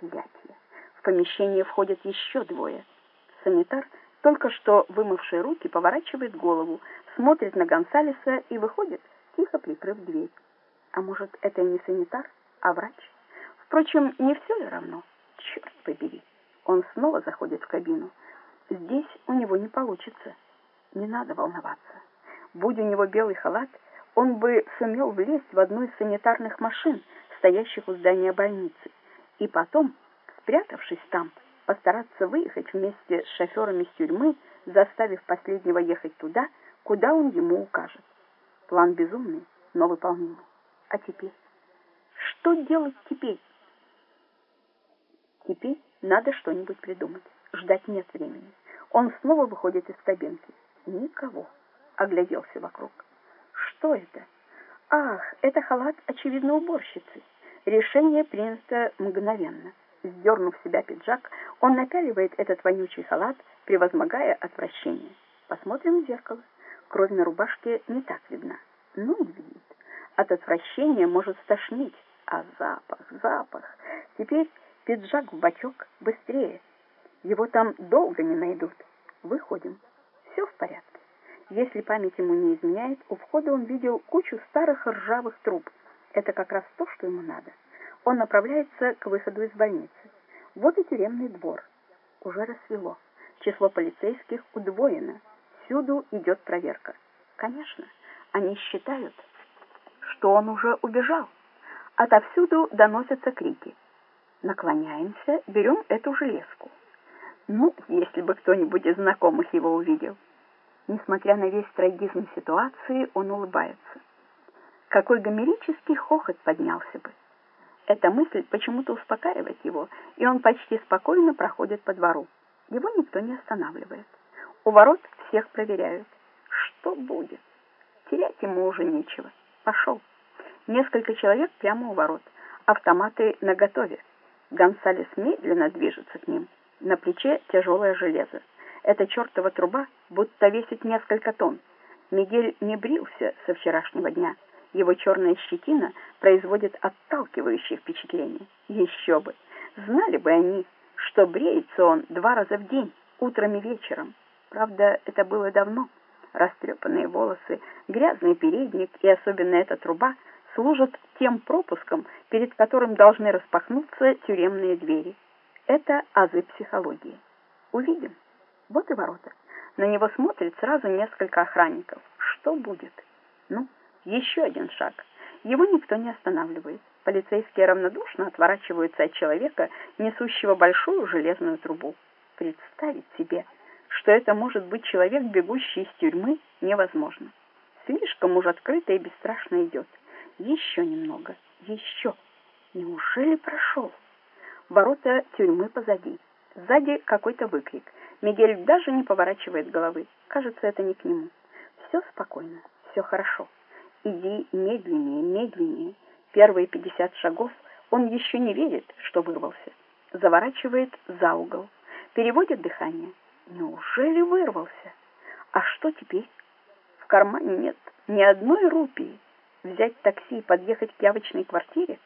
Проклятие! В помещение входят еще двое. Санитар, только что вымывший руки, поворачивает голову, смотрит на Гонсалеса и выходит, тихо прикрыв дверь. А может, это не санитар, а врач? Впрочем, не все ли равно? Черт побери! Он снова заходит в кабину. Здесь у него не получится. Не надо волноваться. Будь у него белый халат, он бы сумел влезть в одну из санитарных машин, стоящих у здания больницы, и потом, спрятавшись там, постараться выехать вместе с шоферами с тюрьмы, заставив последнего ехать туда, куда он ему укажет. План безумный, но выполнимый. А теперь? Что делать теперь? Теперь надо что-нибудь придумать. Ждать нет времени. Он снова выходит из кабинки. Никого. Огляделся вокруг. Что это? Ах, это халат, очевидно, уборщицы. Решение принято мгновенно. Сдернув себя пиджак, он напяливает этот вонючий халат, превозмогая отвращение. Посмотрим в зеркало. Кровь на рубашке не так видна. Ну видит. От отвращения может стошнить. А запах, запах. Теперь пиджак в бачок быстрее. Его там долго не найдут. Выходим. Все в порядке. Если память ему не изменяет, у входа он видел кучу старых ржавых труб. Это как раз то, что ему надо. Он направляется к выходу из больницы. Вот и тюремный двор. Уже рассвело. Число полицейских удвоено. Всюду идет проверка. Конечно, они считают, что он уже убежал. Отовсюду доносятся крики. Наклоняемся, берем эту железку. Ну, если бы кто-нибудь из знакомых его увидел. Несмотря на весь трагизм ситуации, он улыбается. Какой гомерический хохот поднялся бы. Эта мысль почему-то успокаивает его, и он почти спокойно проходит по двору. Его никто не останавливает. У ворот всех проверяют. Что будет? Терять ему уже нечего. Пошел. Несколько человек прямо у ворот. Автоматы наготове. Гонсалес медленно движется к ним. На плече тяжелое железо. Эта чертова труба будто весит несколько тонн. Мигель не брился со вчерашнего дня. Его черная щетина производит отталкивающее впечатление. Еще бы! Знали бы они, что бреется он два раза в день, утром и вечером. Правда, это было давно. Растрепанные волосы, грязный передник и особенно эта труба служат тем пропуском, перед которым должны распахнуться тюремные двери. Это азы психологии. Увидим. Вот и ворота. На него смотрит сразу несколько охранников. Что будет? Ну, еще один шаг. Его никто не останавливает. Полицейские равнодушно отворачиваются от человека, несущего большую железную трубу. Представить себе, что это может быть человек, бегущий из тюрьмы, невозможно. Слишком уж открыто и бесстрашно идет. Еще немного, еще. Неужели прошел? Ворота тюрьмы позади. Сзади какой-то выкрик. Мигель даже не поворачивает головы. Кажется, это не к нему. Все спокойно, все хорошо. Иди медленнее, медленнее. Первые пятьдесят шагов он еще не верит, что вырвался. Заворачивает за угол. Переводит дыхание. Неужели вырвался? А что теперь? В кармане нет ни одной рупии. Взять такси и подъехать к явочной квартире?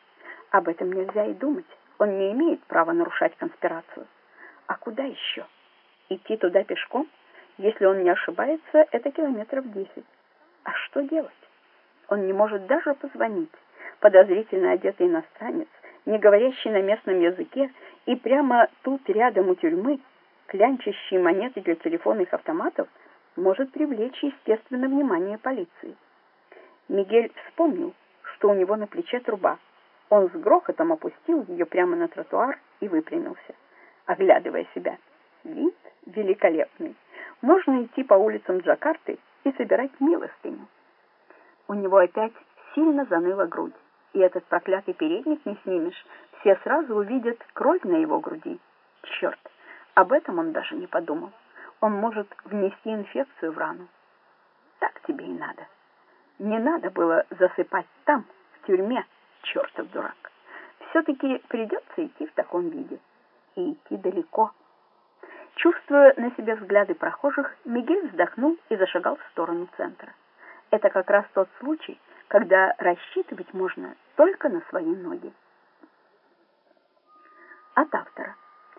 Об этом нельзя и думать. Он не имеет права нарушать конспирацию. А куда еще? Идти туда пешком? Если он не ошибается, это километров десять. А что делать? Он не может даже позвонить. Подозрительно одетый иностранец, не говорящий на местном языке, и прямо тут рядом у тюрьмы, клянчащий монеты для телефонных автоматов, может привлечь, естественно, внимание полиции. Мигель вспомнил, что у него на плече труба. Он с грохотом опустил ее прямо на тротуар и выпрямился, оглядывая себя. Вид великолепный. Можно идти по улицам Джакарты и собирать милостыню. У него опять сильно заныла грудь, и этот проклятый передник не снимешь. Все сразу увидят кровь на его груди. Черт, об этом он даже не подумал. Он может внести инфекцию в рану. Так тебе и надо. Не надо было засыпать там, в тюрьме, чертов дурак. Все-таки придется идти в таком виде. И идти далеко. Чувствуя на себе взгляды прохожих, Мигель вздохнул и зашагал в сторону центра. Это как раз тот случай, когда рассчитывать можно только на свои ноги. От автора.